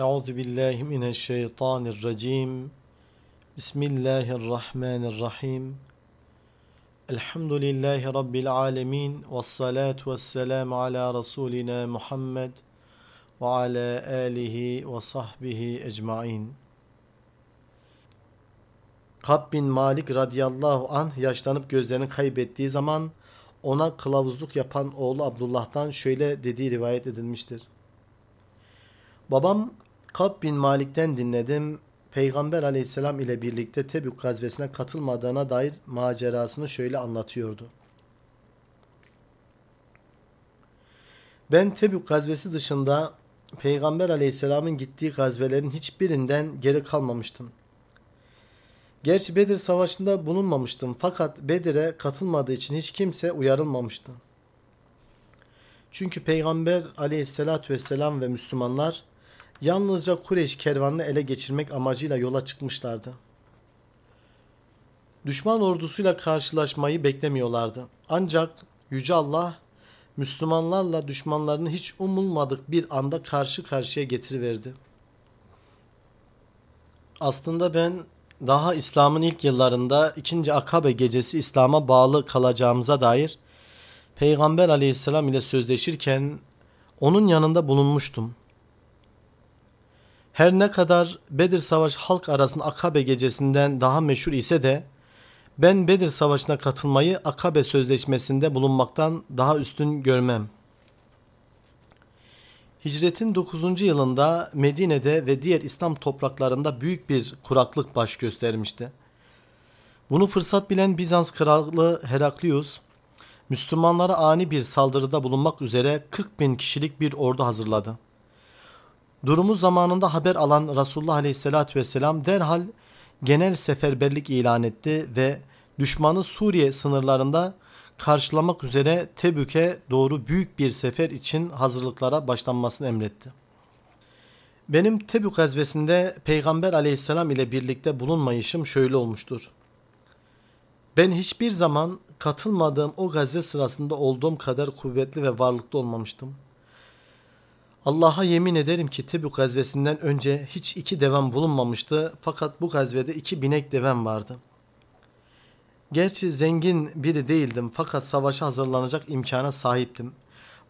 Euzu billahi mineşşeytanirracim. Bismillahirrahmanirrahim. Elhamdülillahi rabbil alamin ve salatu vesselam ala rasulina Muhammed ve ala alihi ve sahbihi ecmaîn. Kab bin Malik radıyallahu anh yaşlanıp gözlerini kaybettiği zaman ona kılavuzluk yapan oğlu Abdullah'tan şöyle dediği rivayet edilmiştir. Babam Kab bin Malik'ten dinledim. Peygamber aleyhisselam ile birlikte Tebük gazvesine katılmadığına dair macerasını şöyle anlatıyordu. Ben Tebük gazvesi dışında Peygamber aleyhisselamın gittiği gazvelerin hiçbirinden geri kalmamıştım. Gerçi Bedir savaşında bulunmamıştım fakat Bedir'e katılmadığı için hiç kimse uyarılmamıştı. Çünkü Peygamber aleyhissalatü vesselam ve Müslümanlar yalnızca Kureyş kervanını ele geçirmek amacıyla yola çıkmışlardı. Düşman ordusuyla karşılaşmayı beklemiyorlardı. Ancak Yüce Allah Müslümanlarla düşmanlarını hiç umulmadık bir anda karşı karşıya getiriverdi. Aslında ben daha İslam'ın ilk yıllarında ikinci Akabe gecesi İslam'a bağlı kalacağımıza dair Peygamber aleyhisselam ile sözleşirken onun yanında bulunmuştum. Her ne kadar Bedir Savaşı halk arasında Akabe gecesinden daha meşhur ise de ben Bedir Savaşı'na katılmayı Akabe Sözleşmesi'nde bulunmaktan daha üstün görmem. Hicretin 9. yılında Medine'de ve diğer İslam topraklarında büyük bir kuraklık baş göstermişti. Bunu fırsat bilen Bizans kralı Heraklius, Müslümanlara ani bir saldırıda bulunmak üzere 40 bin kişilik bir ordu hazırladı. Durumu zamanında haber alan Resulullah Aleyhisselatü Vesselam derhal genel seferberlik ilan etti ve düşmanı Suriye sınırlarında karşılamak üzere Tebük'e doğru büyük bir sefer için hazırlıklara başlanmasını emretti. Benim Tebük gazvesinde Peygamber aleyhisselam ile birlikte bulunmayışım şöyle olmuştur. Ben hiçbir zaman katılmadığım o gazve sırasında olduğum kadar kuvvetli ve varlıklı olmamıştım. Allah'a yemin ederim ki Tebük gazvesinden önce hiç iki devam bulunmamıştı fakat bu gazvede iki binek devam vardı. Gerçi zengin biri değildim fakat savaşa hazırlanacak imkana sahiptim.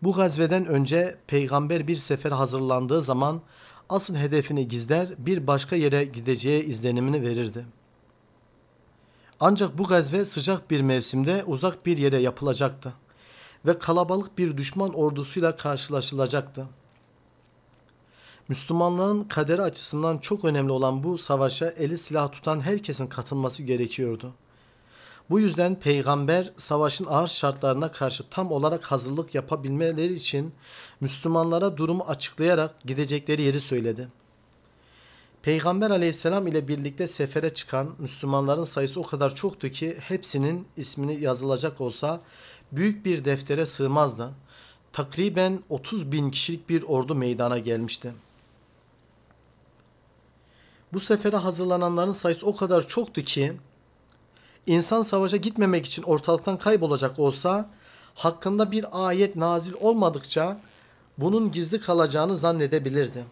Bu gazveden önce peygamber bir sefer hazırlandığı zaman asıl hedefini gizler bir başka yere gideceği izlenimini verirdi. Ancak bu gazve sıcak bir mevsimde uzak bir yere yapılacaktı ve kalabalık bir düşman ordusuyla karşılaşılacaktı. Müslümanlığın kaderi açısından çok önemli olan bu savaşa eli silah tutan herkesin katılması gerekiyordu. Bu yüzden peygamber savaşın ağır şartlarına karşı tam olarak hazırlık yapabilmeleri için Müslümanlara durumu açıklayarak gidecekleri yeri söyledi. Peygamber aleyhisselam ile birlikte sefere çıkan Müslümanların sayısı o kadar çoktu ki hepsinin ismini yazılacak olsa büyük bir deftere sığmazdı. Takriben 30 bin kişilik bir ordu meydana gelmişti. Bu sefere hazırlananların sayısı o kadar çoktu ki insan savaşa gitmemek için ortalıktan kaybolacak olsa hakkında bir ayet nazil olmadıkça bunun gizli kalacağını zannedebilirdi.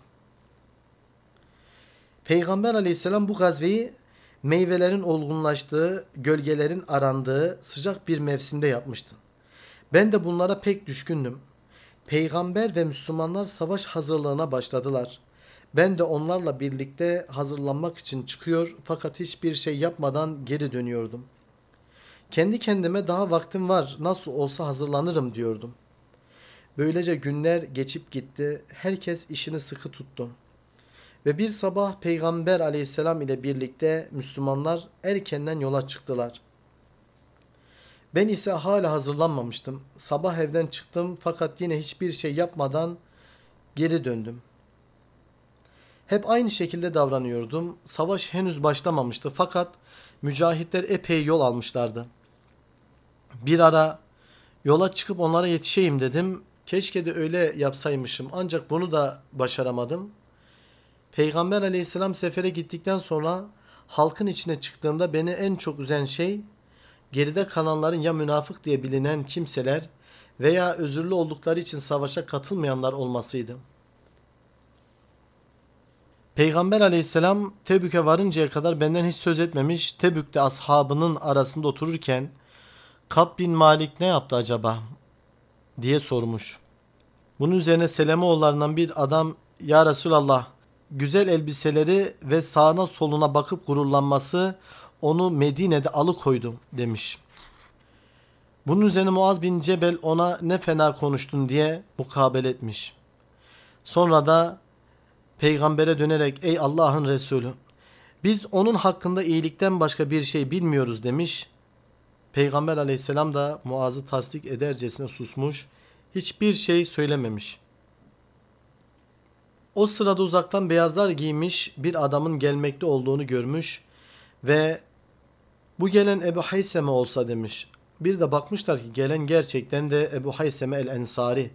Peygamber aleyhisselam bu gazveyi meyvelerin olgunlaştığı, gölgelerin arandığı sıcak bir mevsimde yapmıştı. Ben de bunlara pek düşkündüm. Peygamber ve Müslümanlar savaş hazırlığına başladılar. Ben de onlarla birlikte hazırlanmak için çıkıyor fakat hiçbir şey yapmadan geri dönüyordum. Kendi kendime daha vaktim var nasıl olsa hazırlanırım diyordum. Böylece günler geçip gitti. Herkes işini sıkı tuttu. Ve bir sabah Peygamber aleyhisselam ile birlikte Müslümanlar erkenden yola çıktılar. Ben ise hala hazırlanmamıştım. Sabah evden çıktım fakat yine hiçbir şey yapmadan geri döndüm. Hep aynı şekilde davranıyordum. Savaş henüz başlamamıştı fakat mücahitler epey yol almışlardı. Bir ara yola çıkıp onlara yetişeyim dedim. Keşke de öyle yapsaymışım ancak bunu da başaramadım. Peygamber aleyhisselam sefere gittikten sonra halkın içine çıktığımda beni en çok üzen şey geride kalanların ya münafık diye bilinen kimseler veya özürlü oldukları için savaşa katılmayanlar olmasıydı. Peygamber aleyhisselam Tebük'e varıncaya kadar benden hiç söz etmemiş. Tebük'te ashabının arasında otururken Kab bin Malik ne yaptı acaba diye sormuş. Bunun üzerine Selemoğullarından bir adam ya Resulallah güzel elbiseleri ve sağına soluna bakıp gururlanması onu Medine'de alıkoydu demiş. Bunun üzerine Muaz bin Cebel ona ne fena konuştun diye mukabele etmiş. Sonra da peygambere dönerek ey Allah'ın Resulü biz onun hakkında iyilikten başka bir şey bilmiyoruz demiş. Peygamber aleyhisselam da Muaz'ı tasdik edercesine susmuş. Hiçbir şey söylememiş. O sırada uzaktan beyazlar giymiş bir adamın gelmekte olduğunu görmüş ve bu gelen Ebu Hayseme olsa demiş. Bir de bakmışlar ki gelen gerçekten de Ebu Hayseme el-Ensari.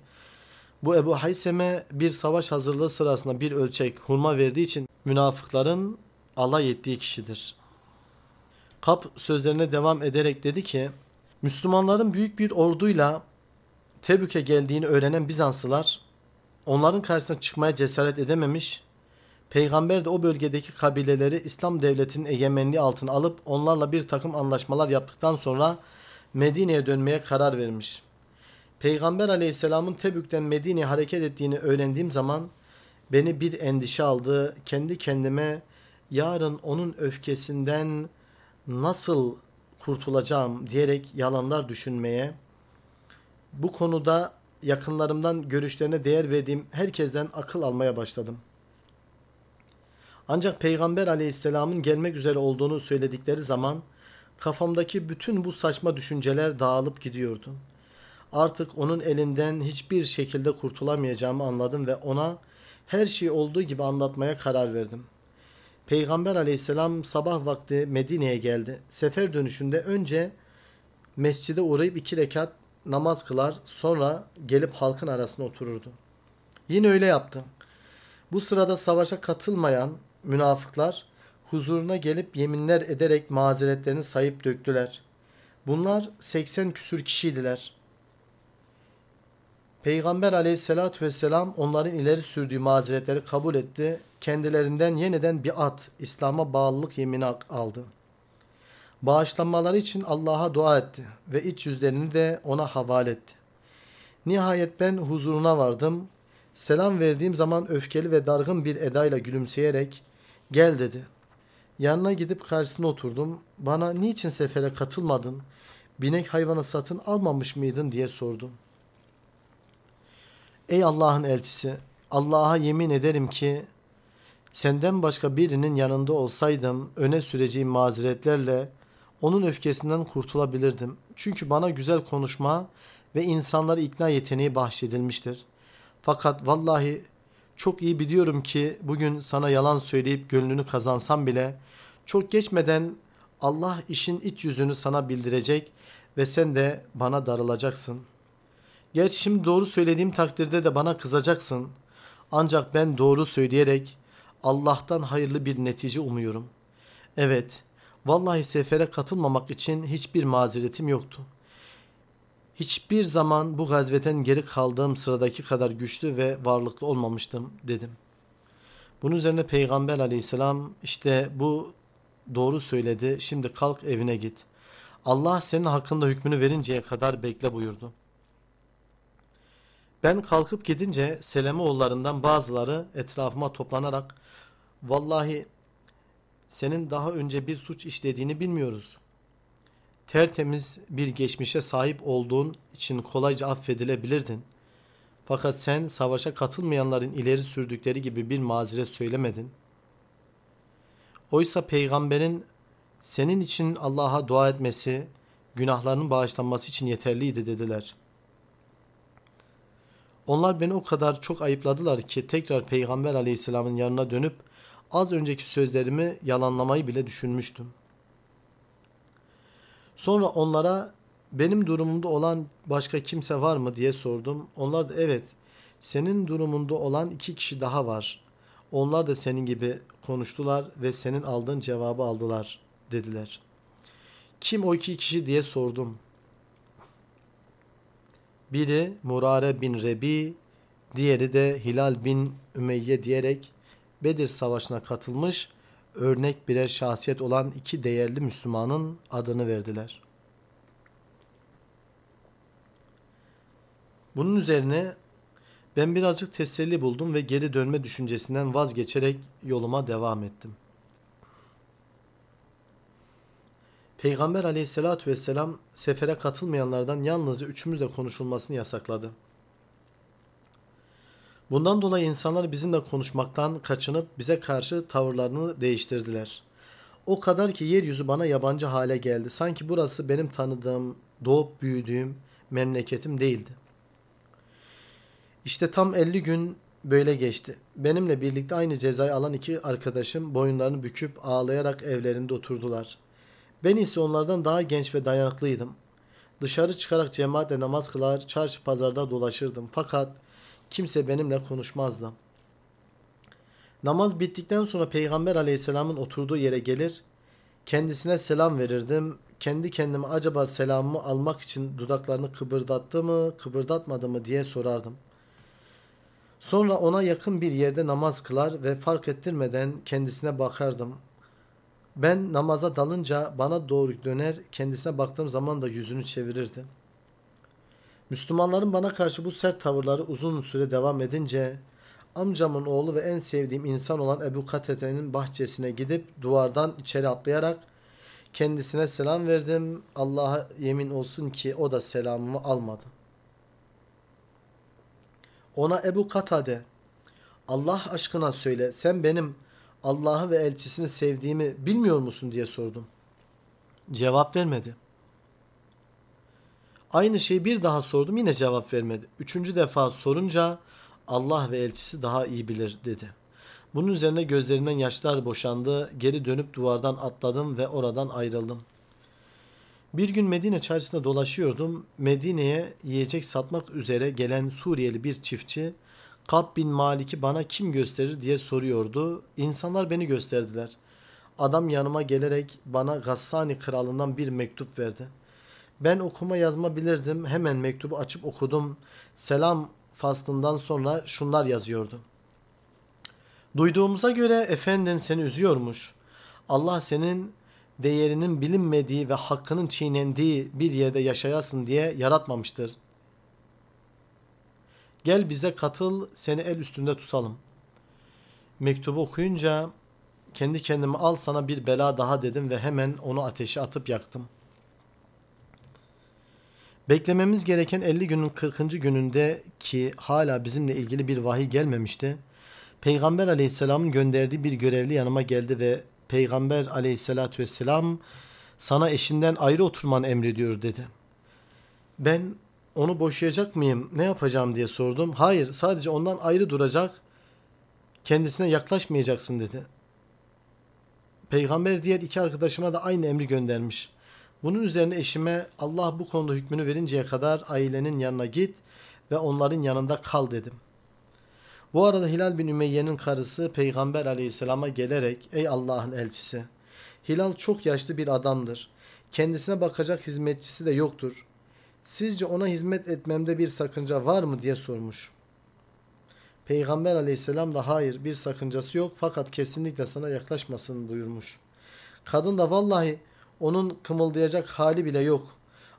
Bu Ebu Hayseme bir savaş hazırlığı sırasında bir ölçek hurma verdiği için münafıkların alay ettiği kişidir. Kap sözlerine devam ederek dedi ki Müslümanların büyük bir orduyla Tebük'e geldiğini öğrenen Bizanslılar onların karşısına çıkmaya cesaret edememiş. Peygamber de o bölgedeki kabileleri İslam devletinin egemenliği altına alıp onlarla bir takım anlaşmalar yaptıktan sonra Medine'ye dönmeye karar vermiş. Peygamber aleyhisselamın Tebük'ten Medine'ye hareket ettiğini öğrendiğim zaman beni bir endişe aldı. Kendi kendime yarın onun öfkesinden nasıl kurtulacağım diyerek yalanlar düşünmeye, bu konuda yakınlarımdan görüşlerine değer verdiğim herkesten akıl almaya başladım. Ancak Peygamber aleyhisselamın gelmek üzere olduğunu söyledikleri zaman kafamdaki bütün bu saçma düşünceler dağılıp gidiyordu. Artık onun elinden hiçbir şekilde kurtulamayacağımı anladım ve ona her şey olduğu gibi anlatmaya karar verdim. Peygamber aleyhisselam sabah vakti Medine'ye geldi. Sefer dönüşünde önce mescide uğrayıp iki rekat namaz kılar sonra gelip halkın arasına otururdu. Yine öyle yaptı. Bu sırada savaşa katılmayan münafıklar huzuruna gelip yeminler ederek mazeretlerini sayıp döktüler. Bunlar 80 küsür kişiydiler. Peygamber aleyhissalatü vesselam onların ileri sürdüğü mazeretleri kabul etti. Kendilerinden yeniden bir at, İslam'a bağlılık yemini aldı. Bağışlanmaları için Allah'a dua etti ve iç yüzlerini de ona havale etti. Nihayet ben huzuruna vardım. Selam verdiğim zaman öfkeli ve dargın bir edayla gülümseyerek gel dedi. Yanına gidip karşısına oturdum. Bana niçin sefere katılmadın? Binek hayvanı satın almamış mıydın diye sordum. Ey Allah'ın elçisi, Allah'a yemin ederim ki senden başka birinin yanında olsaydım öne süreceğim mazeretlerle onun öfkesinden kurtulabilirdim. Çünkü bana güzel konuşma ve insanları ikna yeteneği bahşedilmiştir. Fakat vallahi çok iyi biliyorum ki bugün sana yalan söyleyip gönlünü kazansam bile çok geçmeden Allah işin iç yüzünü sana bildirecek ve sen de bana darılacaksın. Gerçi şimdi doğru söylediğim takdirde de bana kızacaksın. Ancak ben doğru söyleyerek Allah'tan hayırlı bir netice umuyorum. Evet, vallahi sefere katılmamak için hiçbir mazeretim yoktu. Hiçbir zaman bu gazveten geri kaldığım sıradaki kadar güçlü ve varlıklı olmamıştım dedim. Bunun üzerine Peygamber aleyhisselam işte bu doğru söyledi şimdi kalk evine git. Allah senin hakkında hükmünü verinceye kadar bekle buyurdu. Ben kalkıp gidince Selemoğullarından bazıları etrafıma toplanarak vallahi senin daha önce bir suç işlediğini bilmiyoruz. Tertemiz bir geçmişe sahip olduğun için kolayca affedilebilirdin. Fakat sen savaşa katılmayanların ileri sürdükleri gibi bir mazeret söylemedin. Oysa peygamberin senin için Allah'a dua etmesi, günahlarının bağışlanması için yeterliydi dediler.'' Onlar beni o kadar çok ayıpladılar ki tekrar Peygamber aleyhisselamın yanına dönüp az önceki sözlerimi yalanlamayı bile düşünmüştüm. Sonra onlara benim durumumda olan başka kimse var mı diye sordum. Onlar da evet senin durumunda olan iki kişi daha var. Onlar da senin gibi konuştular ve senin aldığın cevabı aldılar dediler. Kim o iki kişi diye sordum. Biri Murare bin Rebi, diğeri de Hilal bin Ümeyye diyerek Bedir Savaşı'na katılmış örnek birer şahsiyet olan iki değerli Müslümanın adını verdiler. Bunun üzerine ben birazcık teselli buldum ve geri dönme düşüncesinden vazgeçerek yoluma devam ettim. Peygamber aleyhissalatü vesselam sefere katılmayanlardan yalnızca üçümüzle konuşulmasını yasakladı. Bundan dolayı insanlar bizimle konuşmaktan kaçınıp bize karşı tavırlarını değiştirdiler. O kadar ki yeryüzü bana yabancı hale geldi. Sanki burası benim tanıdığım, doğup büyüdüğüm memleketim değildi. İşte tam 50 gün böyle geçti. Benimle birlikte aynı cezayı alan iki arkadaşım boyunlarını büküp ağlayarak evlerinde oturdular. Ben ise onlardan daha genç ve dayanıklıydım. Dışarı çıkarak cemaatle namaz kılar, çarşı pazarda dolaşırdım. Fakat kimse benimle konuşmazdı. Namaz bittikten sonra Peygamber aleyhisselamın oturduğu yere gelir, kendisine selam verirdim. Kendi kendime acaba selamımı almak için dudaklarını kıpırdattı mı, kıpırdatmadı mı diye sorardım. Sonra ona yakın bir yerde namaz kılar ve fark ettirmeden kendisine bakardım. Ben namaza dalınca bana doğru döner, kendisine baktığım zaman da yüzünü çevirirdi. Müslümanların bana karşı bu sert tavırları uzun süre devam edince amcamın oğlu ve en sevdiğim insan olan Ebu Katete'nin bahçesine gidip duvardan içeri atlayarak kendisine selam verdim. Allah'a yemin olsun ki o da selamımı almadı. Ona Ebu Katade Allah aşkına söyle sen benim Allah'ı ve elçisini sevdiğimi bilmiyor musun diye sordum. Cevap vermedi. Aynı şeyi bir daha sordum yine cevap vermedi. Üçüncü defa sorunca Allah ve elçisi daha iyi bilir dedi. Bunun üzerine gözlerinden yaşlar boşandı. Geri dönüp duvardan atladım ve oradan ayrıldım. Bir gün Medine çarşısında dolaşıyordum. Medine'ye yiyecek satmak üzere gelen Suriyeli bir çiftçi Kab bin Malik'i bana kim gösterir diye soruyordu. İnsanlar beni gösterdiler. Adam yanıma gelerek bana Gassani kralından bir mektup verdi. Ben okuma yazma bilirdim. Hemen mektubu açıp okudum. Selam faslından sonra şunlar yazıyordu. Duyduğumuza göre efendin seni üzüyormuş. Allah senin değerinin bilinmediği ve hakkının çiğnendiği bir yerde yaşayasın diye yaratmamıştır. Gel bize katıl, seni el üstünde tutalım. Mektubu okuyunca kendi kendime al sana bir bela daha dedim ve hemen onu ateşe atıp yaktım. Beklememiz gereken 50 günün 40. gününde ki hala bizimle ilgili bir vahiy gelmemişti. Peygamber aleyhisselamın gönderdiği bir görevli yanıma geldi ve Peygamber aleyhissalatü vesselam sana eşinden ayrı oturman emrediyor dedi. Ben onu boşayacak mıyım ne yapacağım diye sordum. Hayır sadece ondan ayrı duracak kendisine yaklaşmayacaksın dedi. Peygamber diğer iki arkadaşıma da aynı emri göndermiş. Bunun üzerine eşime Allah bu konuda hükmünü verinceye kadar ailenin yanına git ve onların yanında kal dedim. Bu arada Hilal bin Ümeyye'nin karısı Peygamber aleyhisselama gelerek ey Allah'ın elçisi Hilal çok yaşlı bir adamdır. Kendisine bakacak hizmetçisi de yoktur. Sizce ona hizmet etmemde bir sakınca var mı diye sormuş. Peygamber aleyhisselam da hayır bir sakıncası yok fakat kesinlikle sana yaklaşmasın buyurmuş. Kadın da vallahi onun kımıldayacak hali bile yok.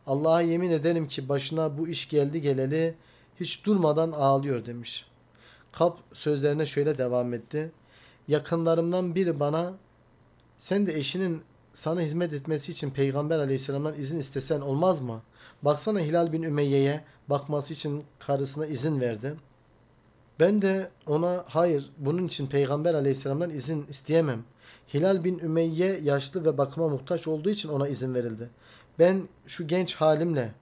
Allah'a yemin ederim ki başına bu iş geldi geleli hiç durmadan ağlıyor demiş. Kap sözlerine şöyle devam etti. Yakınlarımdan biri bana sen de eşinin sana hizmet etmesi için Peygamber aleyhisselamdan izin istesen olmaz mı? Baksana Hilal bin Ümeyye'ye bakması için karısına izin verdi. Ben de ona hayır bunun için Peygamber aleyhisselamdan izin isteyemem. Hilal bin Ümeyye yaşlı ve bakıma muhtaç olduğu için ona izin verildi. Ben şu genç halimle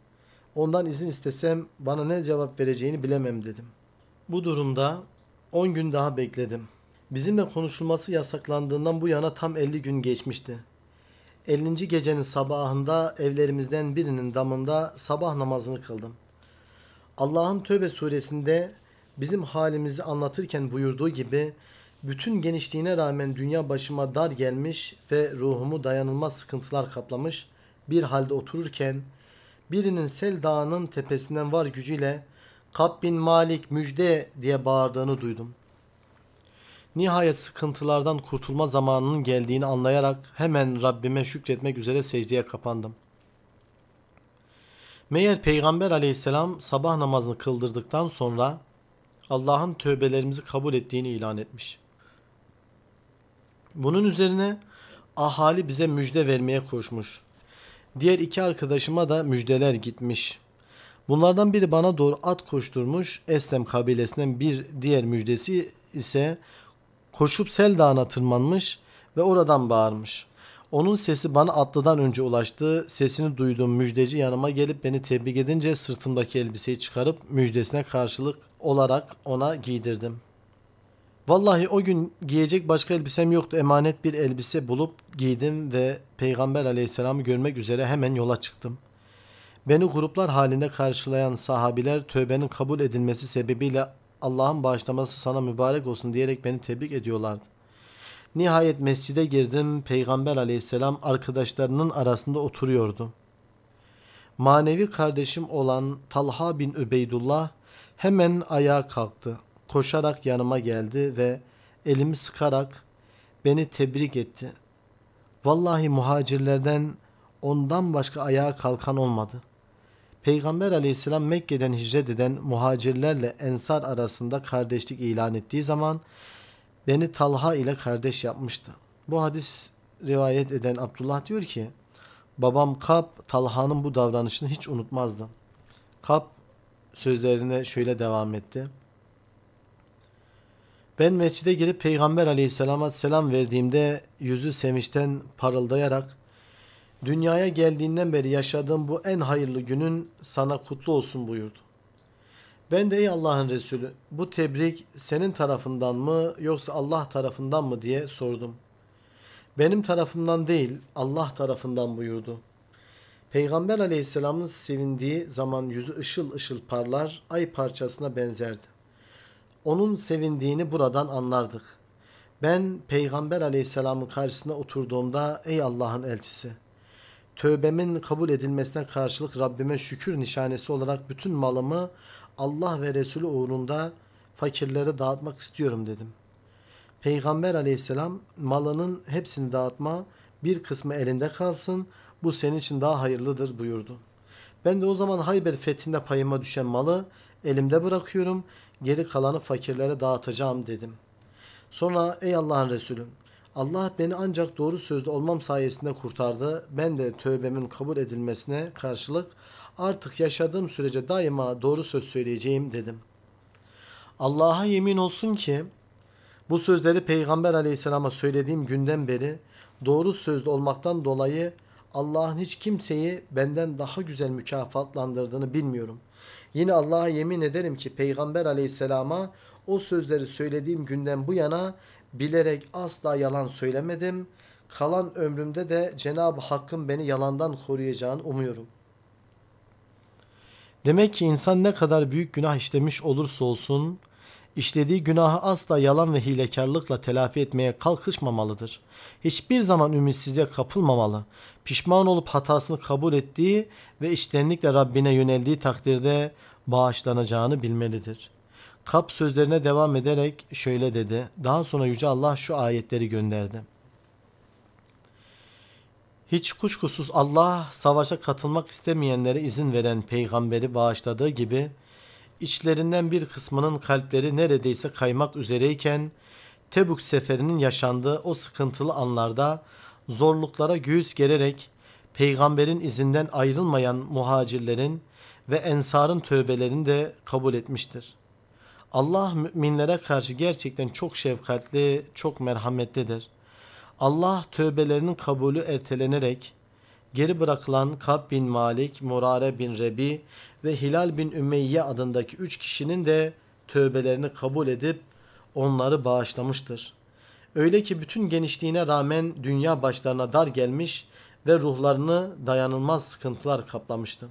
ondan izin istesem bana ne cevap vereceğini bilemem dedim. Bu durumda 10 gün daha bekledim. Bizimle konuşulması yasaklandığından bu yana tam 50 gün geçmişti. 50. gecenin sabahında evlerimizden birinin damında sabah namazını kıldım. Allah'ın Tövbe suresinde bizim halimizi anlatırken buyurduğu gibi bütün genişliğine rağmen dünya başıma dar gelmiş ve ruhumu dayanılmaz sıkıntılar kaplamış bir halde otururken birinin Sel Dağı'nın tepesinden var gücüyle Kab bin Malik müjde diye bağırdığını duydum. Nihayet sıkıntılardan kurtulma zamanının geldiğini anlayarak hemen Rabbime şükretmek üzere secdeye kapandım. Meğer Peygamber aleyhisselam sabah namazını kıldırdıktan sonra Allah'ın tövbelerimizi kabul ettiğini ilan etmiş. Bunun üzerine ahali bize müjde vermeye koşmuş. Diğer iki arkadaşıma da müjdeler gitmiş. Bunlardan biri bana doğru at koşturmuş. Eslem kabilesinden bir diğer müjdesi ise koşup Sel Dağı'na tırmanmış ve oradan bağırmış. Onun sesi bana atlıdan önce ulaştı. Sesini duyduğum müjdeci yanıma gelip beni tebrik edince sırtımdaki elbiseyi çıkarıp müjdesine karşılık olarak ona giydirdim. Vallahi o gün giyecek başka elbisem yoktu. Emanet bir elbise bulup giydim ve Peygamber aleyhisselamı görmek üzere hemen yola çıktım. Beni gruplar halinde karşılayan sahabiler tövbenin kabul edilmesi sebebiyle Allah'ın bağışlaması sana mübarek olsun diyerek beni tebrik ediyorlardı. Nihayet mescide girdim. Peygamber aleyhisselam arkadaşlarının arasında oturuyordu. Manevi kardeşim olan Talha bin Übeydullah hemen ayağa kalktı. Koşarak yanıma geldi ve elimi sıkarak beni tebrik etti. Vallahi muhacirlerden ondan başka ayağa kalkan olmadı. Peygamber aleyhisselam Mekke'den hicret eden muhacirlerle ensar arasında kardeşlik ilan ettiği zaman beni Talha ile kardeş yapmıştı. Bu hadis rivayet eden Abdullah diyor ki babam Kap Talha'nın bu davranışını hiç unutmazdı. Kap sözlerine şöyle devam etti. Ben mescide girip Peygamber aleyhisselama selam verdiğimde yüzü sevinçten parıldayarak dünyaya geldiğinden beri yaşadığım bu en hayırlı günün sana kutlu olsun buyurdu. Ben de ey Allah'ın Resulü bu tebrik senin tarafından mı yoksa Allah tarafından mı diye sordum. Benim tarafımdan değil Allah tarafından buyurdu. Peygamber aleyhisselamın sevindiği zaman yüzü ışıl ışıl parlar ay parçasına benzerdi. Onun sevindiğini buradan anlardık. Ben Peygamber aleyhisselamın karşısına oturduğumda ey Allah'ın elçisi tövbemin kabul edilmesine karşılık Rabbime şükür nişanesi olarak bütün malımı Allah ve Resulü uğrunda fakirlere dağıtmak istiyorum dedim. Peygamber aleyhisselam malının hepsini dağıtma bir kısmı elinde kalsın bu senin için daha hayırlıdır buyurdu. Ben de o zaman Hayber fethinde payıma düşen malı elimde bırakıyorum geri kalanı fakirlere dağıtacağım dedim. Sonra ey Allah'ın Resulü Allah beni ancak doğru sözlü olmam sayesinde kurtardı. Ben de tövbemin kabul edilmesine karşılık artık yaşadığım sürece daima doğru söz söyleyeceğim dedim. Allah'a yemin olsun ki bu sözleri Peygamber aleyhisselama söylediğim günden beri doğru sözlü olmaktan dolayı Allah'ın hiç kimseyi benden daha güzel mükafatlandırdığını bilmiyorum. Yine Allah'a yemin ederim ki Peygamber aleyhisselama o sözleri söylediğim günden bu yana bilerek asla yalan söylemedim. Kalan ömrümde de Cenab-ı Hakk'ın beni yalandan koruyacağını umuyorum. Demek ki insan ne kadar büyük günah işlemiş olursa olsun, işlediği günahı asla yalan ve hilekarlıkla telafi etmeye kalkışmamalıdır. Hiçbir zaman ümitsizliğe kapılmamalı. Pişman olup hatasını kabul ettiği ve içtenlikle Rabbine yöneldiği takdirde bağışlanacağını bilmelidir. Kap sözlerine devam ederek şöyle dedi. Daha sonra Yüce Allah şu ayetleri gönderdi. Hiç kuşkusuz Allah savaşa katılmak istemeyenlere izin veren peygamberi bağışladığı gibi içlerinden bir kısmının kalpleri neredeyse kaymak üzereyken Tebuk seferinin yaşandığı o sıkıntılı anlarda zorluklara göğüs gererek peygamberin izinden ayrılmayan muhacirlerin ve ensarın tövbelerini de kabul etmiştir. Allah müminlere karşı gerçekten çok şefkatli, çok merhametlidir. Allah tövbelerinin kabulü ertelenerek geri bırakılan Kab bin Malik, Murare bin Rebi ve Hilal bin Ümeyye adındaki üç kişinin de tövbelerini kabul edip onları bağışlamıştır. Öyle ki bütün genişliğine rağmen dünya başlarına dar gelmiş ve ruhlarını dayanılmaz sıkıntılar kaplamıştı.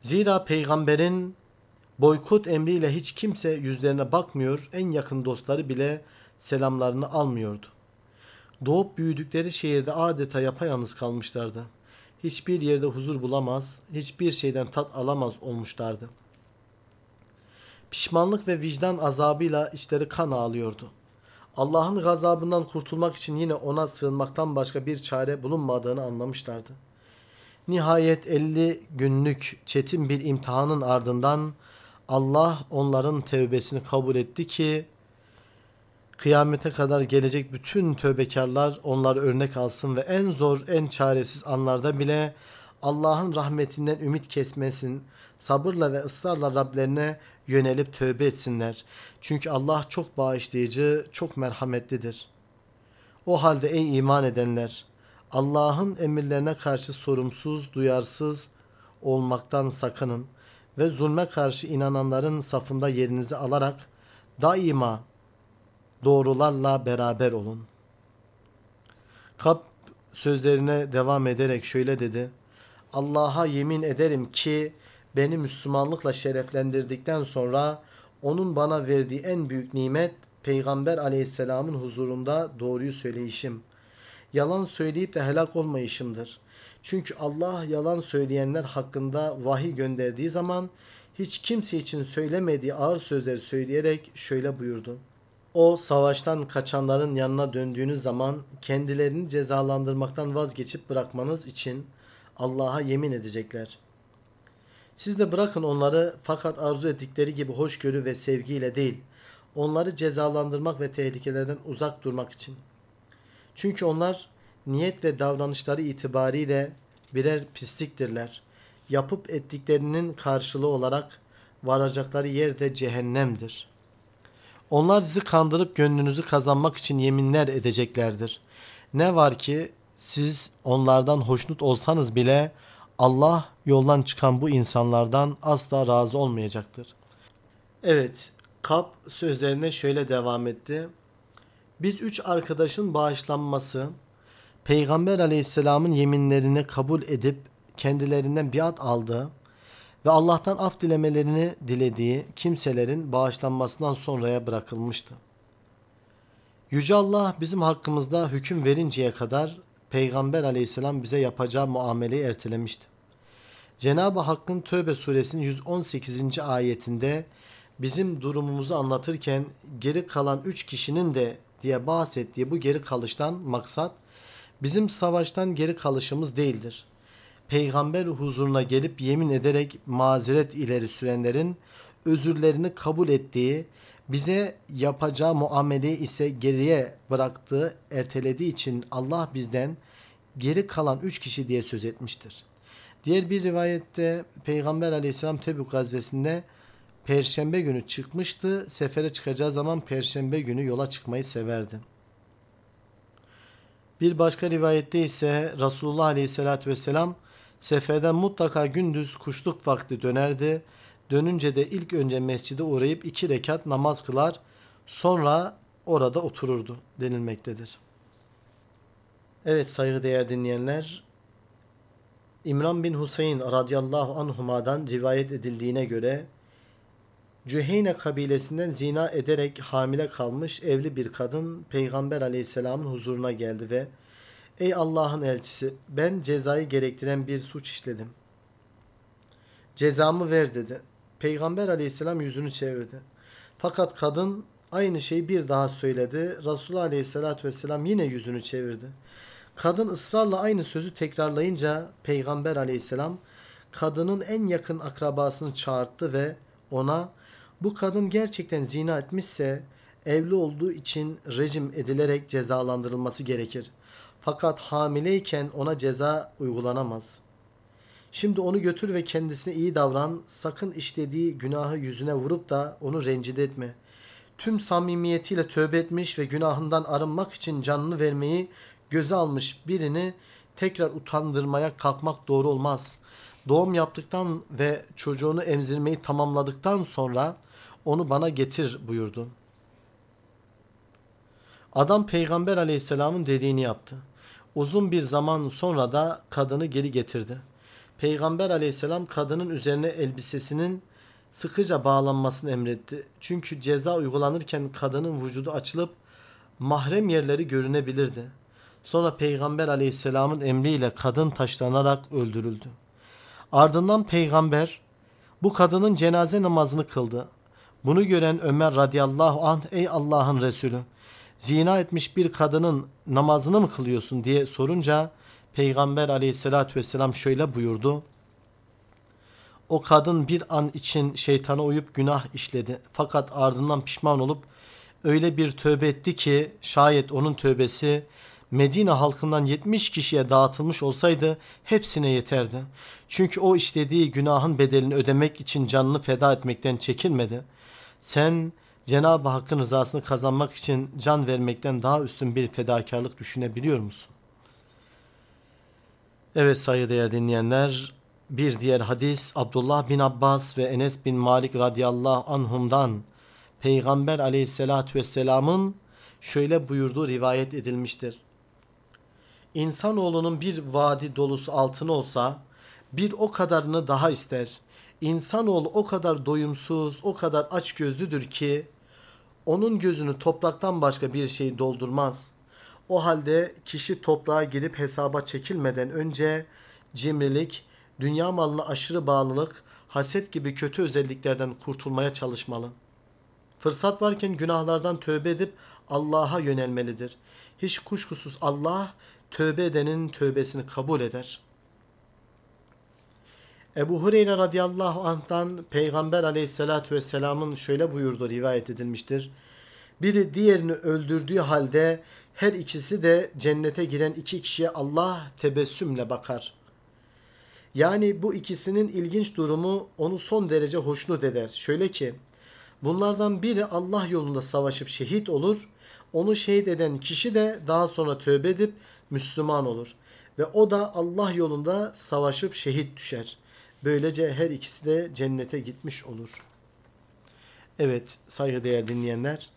Zira peygamberin boykot emriyle hiç kimse yüzlerine bakmıyor, en yakın dostları bile selamlarını almıyordu. Doğup büyüdükleri şehirde adeta yapayalnız kalmışlardı. Hiçbir yerde huzur bulamaz, hiçbir şeyden tat alamaz olmuşlardı. Pişmanlık ve vicdan azabıyla içleri kan ağlıyordu. Allah'ın gazabından kurtulmak için yine ona sığınmaktan başka bir çare bulunmadığını anlamışlardı. Nihayet 50 günlük çetin bir imtihanın ardından Allah onların tevbesini kabul etti ki kıyamete kadar gelecek bütün tövbekarlar onları örnek alsın ve en zor, en çaresiz anlarda bile Allah'ın rahmetinden ümit kesmesin, sabırla ve ısrarla Rablerine yönelip tövbe etsinler. Çünkü Allah çok bağışlayıcı, çok merhametlidir. O halde ey iman edenler, Allah'ın emirlerine karşı sorumsuz, duyarsız olmaktan sakının ve zulme karşı inananların safında yerinizi alarak daima doğrularla beraber olun. Kap sözlerine devam ederek şöyle dedi. Allah'a yemin ederim ki beni Müslümanlıkla şereflendirdikten sonra onun bana verdiği en büyük nimet Peygamber aleyhisselamın huzurunda doğruyu söyleyişim. Yalan söyleyip de helak olmayışımdır. Çünkü Allah yalan söyleyenler hakkında vahiy gönderdiği zaman hiç kimse için söylemediği ağır sözleri söyleyerek şöyle buyurdu. O savaştan kaçanların yanına döndüğünüz zaman kendilerini cezalandırmaktan vazgeçip bırakmanız için Allah'a yemin edecekler. Siz de bırakın onları fakat arzu ettikleri gibi hoşgörü ve sevgiyle değil, onları cezalandırmak ve tehlikelerden uzak durmak için. Çünkü onlar niyet ve davranışları itibariyle birer pisliktirler. Yapıp ettiklerinin karşılığı olarak varacakları yer de cehennemdir. Onlar sizi kandırıp gönlünüzü kazanmak için yeminler edeceklerdir. Ne var ki siz onlardan hoşnut olsanız bile Allah yoldan çıkan bu insanlardan asla razı olmayacaktır. Evet, Kap sözlerine şöyle devam etti. Biz üç arkadaşın bağışlanması, Peygamber aleyhisselamın yeminlerini kabul edip kendilerinden biat aldığı ve Allah'tan af dilemelerini dilediği kimselerin bağışlanmasından sonraya bırakılmıştı. Yüce Allah bizim hakkımızda hüküm verinceye kadar Peygamber aleyhisselam bize yapacağı muameleyi ertelemişti. Cenab-ı Hakk'ın Tövbe suresinin 118. ayetinde bizim durumumuzu anlatırken geri kalan üç kişinin de diye bahsettiği bu geri kalıştan maksat bizim savaştan geri kalışımız değildir. Peygamber huzuruna gelip yemin ederek mazeret ileri sürenlerin özürlerini kabul ettiği, bize yapacağı muameleyi ise geriye bıraktığı, ertelediği için Allah bizden geri kalan üç kişi diye söz etmiştir. Diğer bir rivayette Peygamber aleyhisselam Tebük gazvesinde Perşembe günü çıkmıştı. Sefere çıkacağı zaman Perşembe günü yola çıkmayı severdi. Bir başka rivayette ise Resulullah aleyhissalatü vesselam seferden mutlaka gündüz kuşluk vakti dönerdi. Dönünce de ilk önce mescide uğrayıp iki rekat namaz kılar sonra orada otururdu denilmektedir. Evet saygıdeğer dinleyenler İmran bin Hüseyin radıyallahu anhuma'dan rivayet edildiğine göre Cüheyne kabilesinden zina ederek hamile kalmış evli bir kadın Peygamber aleyhisselamın huzuruna geldi ve Ey Allah'ın elçisi ben cezayı gerektiren bir suç işledim. Cezamı ver dedi. Peygamber aleyhisselam yüzünü çevirdi. Fakat kadın aynı şeyi bir daha söyledi. Resulullah aleyhisselatü vesselam yine yüzünü çevirdi. Kadın ısrarla aynı sözü tekrarlayınca Peygamber aleyhisselam kadının en yakın akrabasını çağırttı ve ona bu kadın gerçekten zina etmişse evli olduğu için rejim edilerek cezalandırılması gerekir. Fakat hamileyken ona ceza uygulanamaz. Şimdi onu götür ve kendisine iyi davran. Sakın işlediği günahı yüzüne vurup da onu rencide etme. Tüm samimiyetiyle tövbe etmiş ve günahından arınmak için canını vermeyi göze almış birini tekrar utandırmaya kalkmak doğru olmaz. Doğum yaptıktan ve çocuğunu emzirmeyi tamamladıktan sonra onu bana getir buyurdu. Adam peygamber aleyhisselamın dediğini yaptı. Uzun bir zaman sonra da kadını geri getirdi. Peygamber aleyhisselam kadının üzerine elbisesinin sıkıca bağlanmasını emretti. Çünkü ceza uygulanırken kadının vücudu açılıp mahrem yerleri görünebilirdi. Sonra Peygamber aleyhisselamın emriyle kadın taşlanarak öldürüldü. Ardından peygamber bu kadının cenaze namazını kıldı. Bunu gören Ömer radıyallahu anh ey Allah'ın Resulü zina etmiş bir kadının namazını mı kılıyorsun diye sorunca Peygamber aleyhissalatü vesselam şöyle buyurdu. O kadın bir an için şeytana uyup günah işledi. Fakat ardından pişman olup öyle bir tövbe etti ki şayet onun tövbesi Medine halkından 70 kişiye dağıtılmış olsaydı hepsine yeterdi. Çünkü o işlediği günahın bedelini ödemek için canını feda etmekten çekinmedi. Sen Cenab-ı Hakk'ın rızasını kazanmak için can vermekten daha üstün bir fedakarlık düşünebiliyor musun? Evet saygıdeğer dinleyenler bir diğer hadis Abdullah bin Abbas ve Enes bin Malik radıyallahu anhumdan Peygamber aleyhissalatü vesselamın şöyle buyurduğu rivayet edilmiştir. İnsanoğlunun bir vadi dolusu altın olsa bir o kadarını daha ister. İnsanoğlu o kadar doyumsuz, o kadar aç gözlüdür ki onun gözünü topraktan başka bir şey doldurmaz. O halde kişi toprağa girip hesaba çekilmeden önce cimrilik, dünya malına aşırı bağlılık, haset gibi kötü özelliklerden kurtulmaya çalışmalı. Fırsat varken günahlardan tövbe edip Allah'a yönelmelidir. Hiç kuşkusuz Allah tövbe edenin tövbesini kabul eder. Ebu Hureyre radıyallahu anh'tan Peygamber aleyhissalatü vesselamın şöyle buyurduğu rivayet edilmiştir. Biri diğerini öldürdüğü halde her ikisi de cennete giren iki kişiye Allah tebessümle bakar. Yani bu ikisinin ilginç durumu onu son derece hoşnut eder. Şöyle ki bunlardan biri Allah yolunda savaşıp şehit olur. Onu şehit eden kişi de daha sonra tövbe edip Müslüman olur. Ve o da Allah yolunda savaşıp şehit düşer. Böylece her ikisi de cennete gitmiş olur. Evet saygıdeğer dinleyenler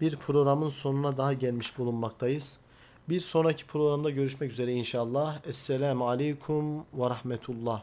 bir programın sonuna daha gelmiş bulunmaktayız. Bir sonraki programda görüşmek üzere inşallah. Esselamu Aleyküm ve Rahmetullah.